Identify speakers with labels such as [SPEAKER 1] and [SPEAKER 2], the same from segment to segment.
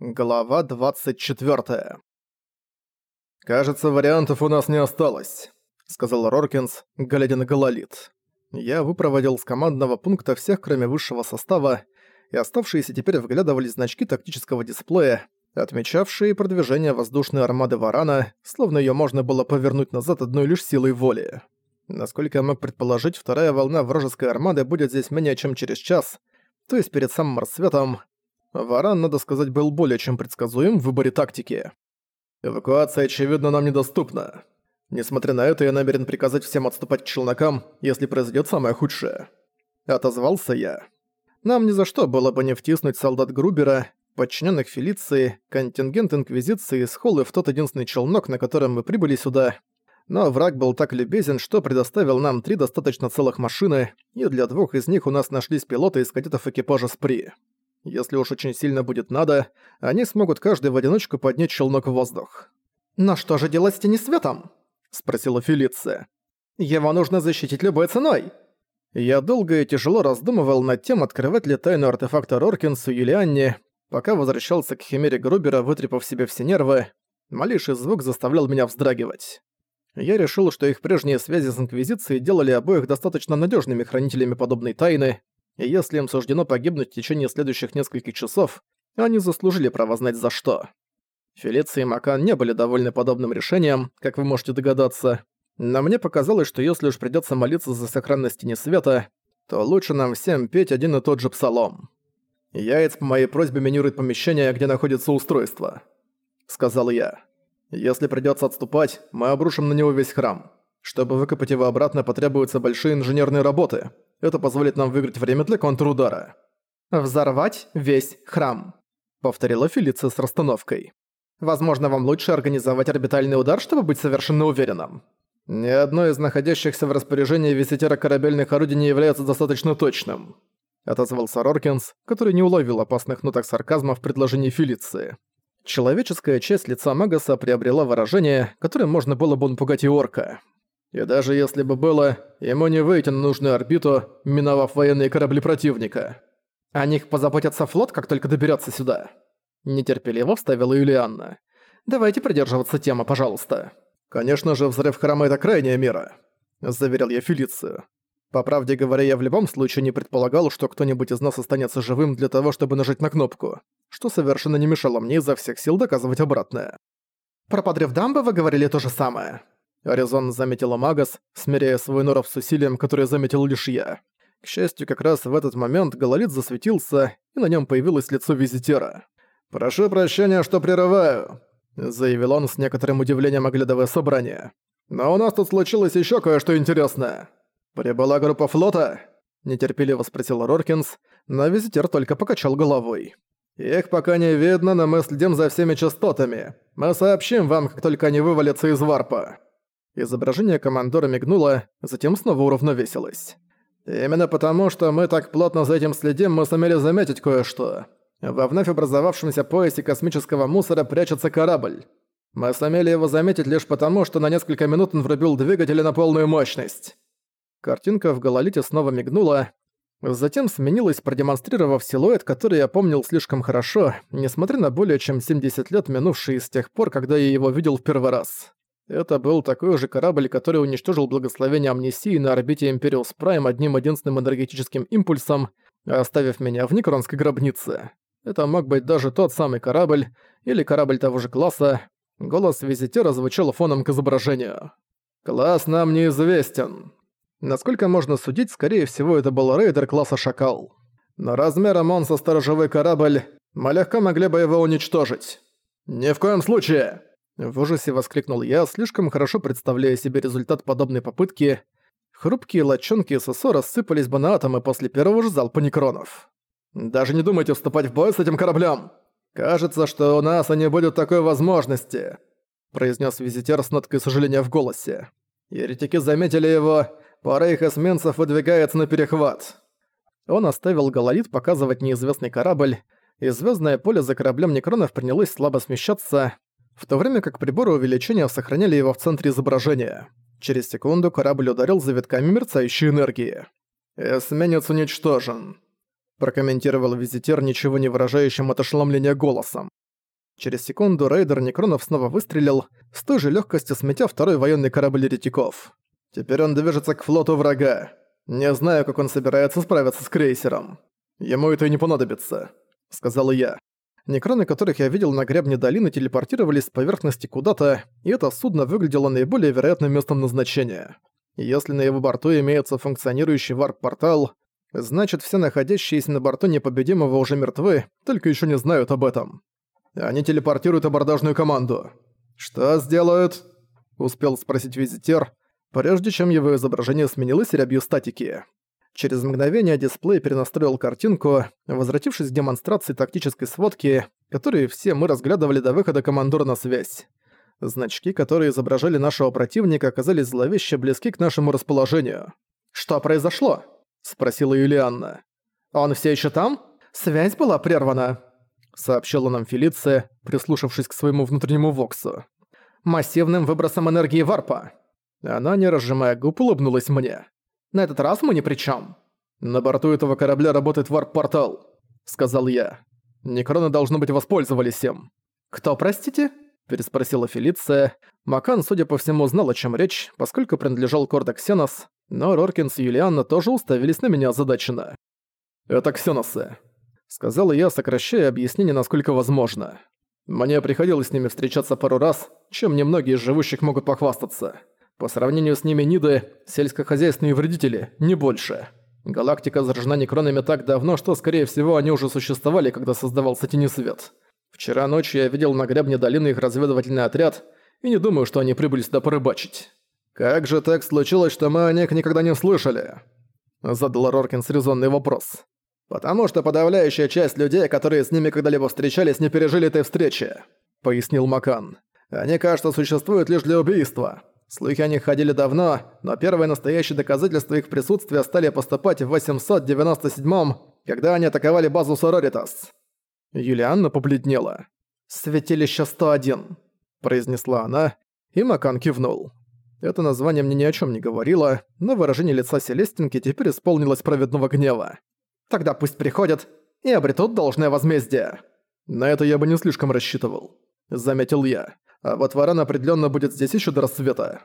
[SPEAKER 1] Глава 24. «Кажется, вариантов у нас не осталось», — сказал Роркинс, глядя на Гололит. Я выпроводил с командного пункта всех, кроме высшего состава, и оставшиеся теперь вглядывались значки тактического дисплея, отмечавшие продвижение воздушной армады Варана, словно ее можно было повернуть назад одной лишь силой воли. Насколько я мог предположить, вторая волна вражеской армады будет здесь менее чем через час, то есть перед самым рассветом, Варан, надо сказать, был более чем предсказуем в выборе тактики. Эвакуация, очевидно, нам недоступна. Несмотря на это, я намерен приказать всем отступать к челнокам, если произойдет самое худшее. Отозвался я. Нам ни за что было бы не втиснуть солдат Грубера, подчиненных Фелиции, контингент Инквизиции с холлы в тот единственный челнок, на котором мы прибыли сюда. Но враг был так любезен, что предоставил нам три достаточно целых машины, и для двух из них у нас нашлись пилоты из кадетов экипажа Спри. Если уж очень сильно будет надо, они смогут каждый в одиночку поднять челнок в воздух. «Но что же делать с Тенесветом?» — спросила Фелиция. «Его нужно защитить любой ценой!» Я долго и тяжело раздумывал над тем, открывать ли тайну артефакта Роркинсу или Анне, пока возвращался к Химере Грубера, вытрепав себе все нервы. Малейший звук заставлял меня вздрагивать. Я решил, что их прежние связи с Инквизицией делали обоих достаточно надежными хранителями подобной тайны, и если им суждено погибнуть в течение следующих нескольких часов, они заслужили право знать за что. Фелиция и Макан не были довольны подобным решением, как вы можете догадаться, но мне показалось, что если уж придётся молиться за сохранность не света, то лучше нам всем петь один и тот же псалом. «Яйц по моей просьбе минирует помещение, где находится устройство», — сказал я. «Если придётся отступать, мы обрушим на него весь храм. Чтобы выкопать его обратно, потребуются большие инженерные работы, это позволит нам выиграть время для контрудара. «Взорвать весь храм», — повторила Фелиция с расстановкой. «Возможно, вам лучше организовать орбитальный удар, чтобы быть совершенно уверенным». «Ни одно из находящихся в распоряжении визитера корабельных орудий не является достаточно точным», — отозвался Роркинс, который не уловил опасных ноток сарказма в предложении Фелиции. Человеческая часть лица Магаса приобрела выражение, которым можно было бы напугать и орка. И даже если бы было, ему не выйти на нужную орбиту, миновав военные корабли противника. О них позаботится флот, как только доберется сюда. Нетерпеливо вставила Юлианна. Давайте придерживаться темы, пожалуйста. Конечно же, взрыв храма — это крайняя мера, заверил я Фелицию. По правде говоря, я в любом случае не предполагал, что кто-нибудь из нас останется живым для того, чтобы нажать на кнопку, что совершенно не мешало мне изо всех сил доказывать обратное. Про подрыв дамбы вы говорили то же самое. Резонно заметила Магас, смиряя свой норов с усилием, которое заметил лишь я. К счастью, как раз в этот момент Гололит засветился, и на нем появилось лицо визитера. «Прошу прощения, что прерываю», — заявил он с некоторым удивлением, оглядывая собрание. «Но у нас тут случилось еще кое-что интересное. Прибыла группа флота?» — нетерпеливо спросил Роркинс, но визитер только покачал головой. «Их пока не видно, но мы следим за всеми частотами. Мы сообщим вам, как только они вывалятся из варпа». Изображение командора мигнуло, затем снова уравновесилось. «Именно потому, что мы так плотно за этим следим, мы сумели заметить кое-что. Во вновь образовавшемся поясе космического мусора прячется корабль. Мы сумели его заметить лишь потому, что на несколько минут он врубил двигатели на полную мощность». Картинка в гололите снова мигнула, затем сменилась, продемонстрировав силуэт, который я помнил слишком хорошо, несмотря на более чем 70 лет, минувшие с тех пор, когда я его видел в первый раз. Это был такой же корабль, который уничтожил благословение амнисии на орбите Империус Прайм одним единственным энергетическим импульсом, оставив меня в Некронской гробнице. Это мог быть даже тот самый корабль, или корабль того же класса. Голос визитера звучал фоном к изображению. «Класс нам неизвестен». Насколько можно судить, скорее всего, это был рейдер класса «Шакал». Но размером он со сторожевой корабль, мы легко могли бы его уничтожить. «Ни в коем случае!» В ужасе воскликнул я, слишком хорошо представляя себе результат подобной попытки. Хрупкие лочонки ССО рассыпались бы на атомы после первого же залпа некронов. «Даже не думайте вступать в бой с этим кораблем! Кажется, что у нас не будет такой возможности!» произнес визитер с ноткой сожаления в голосе. Еретики заметили его, пара их эсминцев выдвигается на перехват. Он оставил гололит показывать неизвестный корабль, и звездное поле за кораблем Некронов принялось слабо смещаться, в то время как приборы увеличения сохраняли его в центре изображения. Через секунду корабль ударил за витками мерцающей энергии. «Эсминец уничтожен», – прокомментировал визитер ничего не выражающим от ошеломления голосом. Через секунду рейдер Некронов снова выстрелил, с той же легкостью сметя второй военный корабль еретиков. Теперь он движется к флоту врага. Не знаю, как он собирается справиться с крейсером. Ему это и не понадобится, сказал я. Некроны, которых я видел на гребне долины, телепортировались с поверхности куда-то, и это судно выглядело наиболее вероятным местом назначения. Если на его борту имеется функционирующий варп-портал, значит все находящиеся на борту непобедимого уже мертвы, только еще не знают об этом. Они телепортируют абордажную команду. «Что сделают?» — успел спросить визитер, прежде чем его изображение сменилось рябью статики. Через мгновение дисплей перенастроил картинку, возвратившись к демонстрации тактической сводки, которую все мы разглядывали до выхода командора на связь. Значки, которые изображали нашего противника, оказались зловеще близки к нашему расположению. «Что произошло?» — спросила Юлианна. «Он все еще там? Связь была прервана», — сообщила нам Фелиция, прислушавшись к своему внутреннему воксу. «Массивным выбросом энергии варпа». Она, не разжимая губ, улыбнулась мне. На этот раз мы ни при чем. «На борту этого корабля работает варп-портал», — сказал я. «Некроны, должно быть, воспользовались им». «Кто, простите?» — переспросила Фелиция. Макан, судя по всему, знал, о чем речь, поскольку принадлежал Корда Ксенос, но Роркинс и Юлианна тоже уставились на меня озадаченно. «Это Ксеносы», — сказал я, сокращая объяснение, насколько возможно. «Мне приходилось с ними встречаться пару раз, чем немногие из живущих могут похвастаться». По сравнению с ними Ниды – сельскохозяйственные вредители, не больше. Галактика заражена некронами так давно, что, скорее всего, они уже существовали, когда создавался Тенесвет. Вчера ночью я видел на гребне долины их разведывательный отряд, и не думаю, что они прибыли сюда порыбачить. «Как же так случилось, что мы о них никогда не слышали?» Задал Роркинс резонный вопрос. «Потому что подавляющая часть людей, которые с ними когда-либо встречались, не пережили этой встречи», — пояснил Макан. «Они, кажется, существуют лишь для убийства. Слухи о них ходили давно, но первые настоящие доказательства их присутствия стали поступать в 897-м, когда они атаковали базу Сороритас. Юлианна побледнела. «Святилище 101», — произнесла она, и Макан кивнул. Это название мне ни о чем не говорило, но выражение лица Селестинки теперь исполнилось праведного гнева. «Тогда пусть приходят и обретут должное возмездие». «На это я бы не слишком рассчитывал», — заметил я а вот Варан определенно будет здесь еще до рассвета.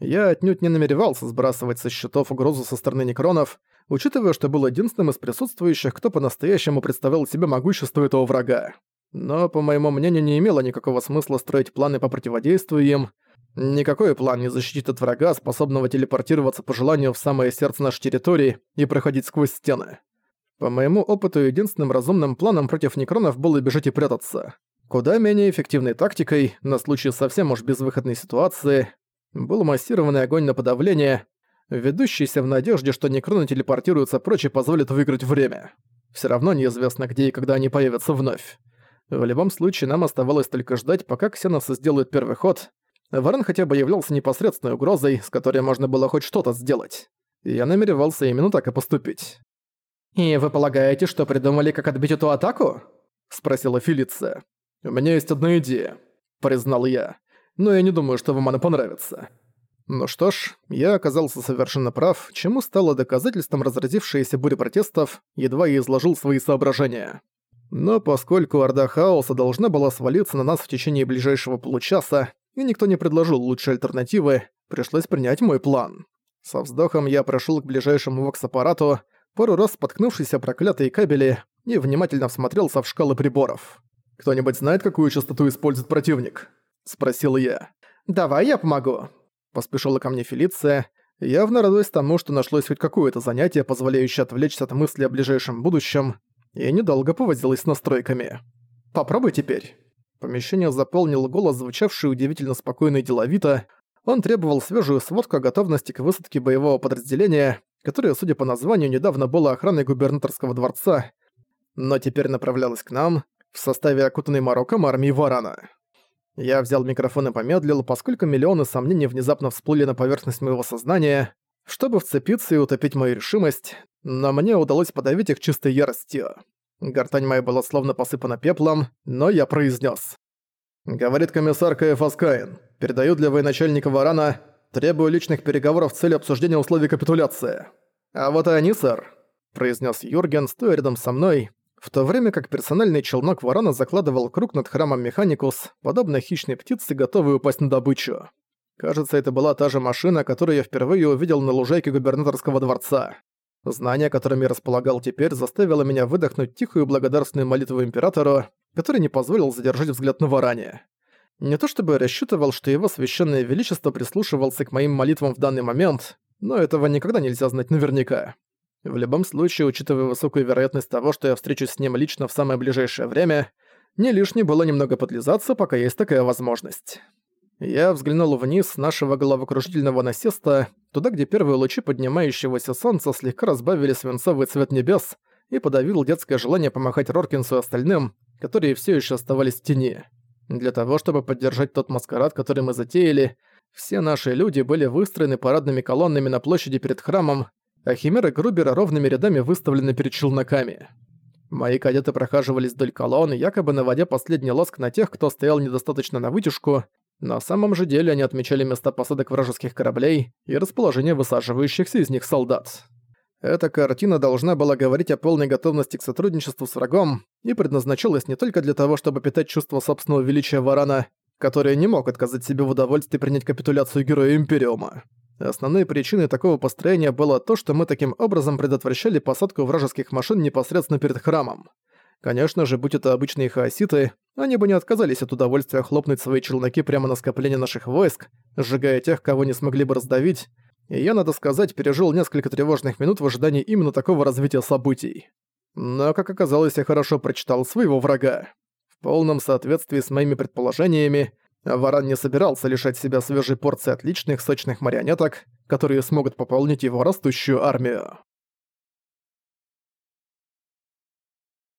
[SPEAKER 1] Я отнюдь не намеревался сбрасывать со счетов угрозу со стороны некронов, учитывая, что был единственным из присутствующих, кто по-настоящему представлял себе могущество этого врага. Но, по моему мнению, не имело никакого смысла строить планы по противодействию им. Никакой план не защитит от врага, способного телепортироваться по желанию в самое сердце нашей территории и проходить сквозь стены. По моему опыту, единственным разумным планом против некронов было бежать и прятаться. Куда менее эффективной тактикой, на случай совсем уж безвыходной ситуации, был массированный огонь на подавление, ведущийся в надежде, что некроны телепортируются прочь и позволит выиграть время. Все равно неизвестно, где и когда они появятся вновь. В любом случае, нам оставалось только ждать, пока Ксеносы сделают первый ход. Варен хотя бы являлся непосредственной угрозой, с которой можно было хоть что-то сделать. Я намеревался именно так и поступить. «И вы полагаете, что придумали, как отбить эту атаку?» — спросила Фелиция. «У меня есть одна идея», — признал я. «Но я не думаю, что вам она понравится». Ну что ж, я оказался совершенно прав, чему стало доказательством разразившейся бури протестов, едва я изложил свои соображения. Но поскольку Орда Хаоса должна была свалиться на нас в течение ближайшего получаса, и никто не предложил лучшей альтернативы, пришлось принять мой план. Со вздохом я прошел к ближайшему вокс-аппарату, пару раз споткнувшись о проклятые кабели, и внимательно всмотрелся в шкалы приборов. «Кто-нибудь знает, какую частоту использует противник?» – спросил я. «Давай я помогу», – поспешила ко мне Фелиция, явно радуясь тому, что нашлось хоть какое-то занятие, позволяющее отвлечься от мысли о ближайшем будущем, и недолго повозилась с настройками. «Попробуй теперь». Помещение заполнил голос, звучавший удивительно спокойно и деловито. Он требовал свежую сводку о готовности к высадке боевого подразделения, которое, судя по названию, недавно было охраной губернаторского дворца, но теперь направлялось к нам, в составе окутанной Марокком армии Варана. Я взял микрофон и помедлил, поскольку миллионы сомнений внезапно всплыли на поверхность моего сознания, чтобы вцепиться и утопить мою решимость, но мне удалось подавить их чистой яростью. Гортань моя была словно посыпана пеплом, но я произнес: «Говорит комиссар Каеф Аскаин. Передаю для военачальника Варана. Требую личных переговоров с целью обсуждения условий капитуляции». «А вот и они, сэр», — произнес Юрген, стоя рядом со мной, в то время как персональный челнок Варана закладывал круг над храмом Механикус, подобно хищной птице, готовой упасть на добычу. Кажется, это была та же машина, которую я впервые увидел на лужайке губернаторского дворца. Знание, которым я располагал теперь, заставило меня выдохнуть тихую благодарственную молитву Императору, который не позволил задержать взгляд на Варане. Не то чтобы я рассчитывал, что его священное величество прислушивался к моим молитвам в данный момент, но этого никогда нельзя знать наверняка. В любом случае, учитывая высокую вероятность того, что я встречусь с ним лично в самое ближайшее время, не лишне было немного подлизаться, пока есть такая возможность. Я взглянул вниз нашего головокружительного насеста, туда, где первые лучи поднимающегося солнца слегка разбавили свинцовый цвет небес, и подавил детское желание помахать Роркинсу и остальным, которые все еще оставались в тени. Для того, чтобы поддержать тот маскарад, который мы затеяли, все наши люди были выстроены парадными колоннами на площади перед храмом, а химеры Грубера ровными рядами выставлены перед челноками. Мои кадеты прохаживались вдоль колонны, якобы наводя последний лоск на тех, кто стоял недостаточно на вытяжку, на самом же деле они отмечали места посадок вражеских кораблей и расположение высаживающихся из них солдат. Эта картина должна была говорить о полной готовности к сотрудничеству с врагом и предназначалась не только для того, чтобы питать чувство собственного величия Варана, который не мог отказать себе в удовольствии принять капитуляцию героя Империума. Основной причиной такого построения было то, что мы таким образом предотвращали посадку вражеских машин непосредственно перед храмом. Конечно же, будь это обычные хаоситы, они бы не отказались от удовольствия хлопнуть свои челноки прямо на скопление наших войск, сжигая тех, кого не смогли бы раздавить, и я, надо сказать, пережил несколько тревожных минут в ожидании именно такого развития событий. Но, как оказалось, я хорошо прочитал своего врага. В полном соответствии с моими предположениями, Варан не собирался лишать себя свежей порции отличных сочных марионеток, которые смогут пополнить его растущую армию.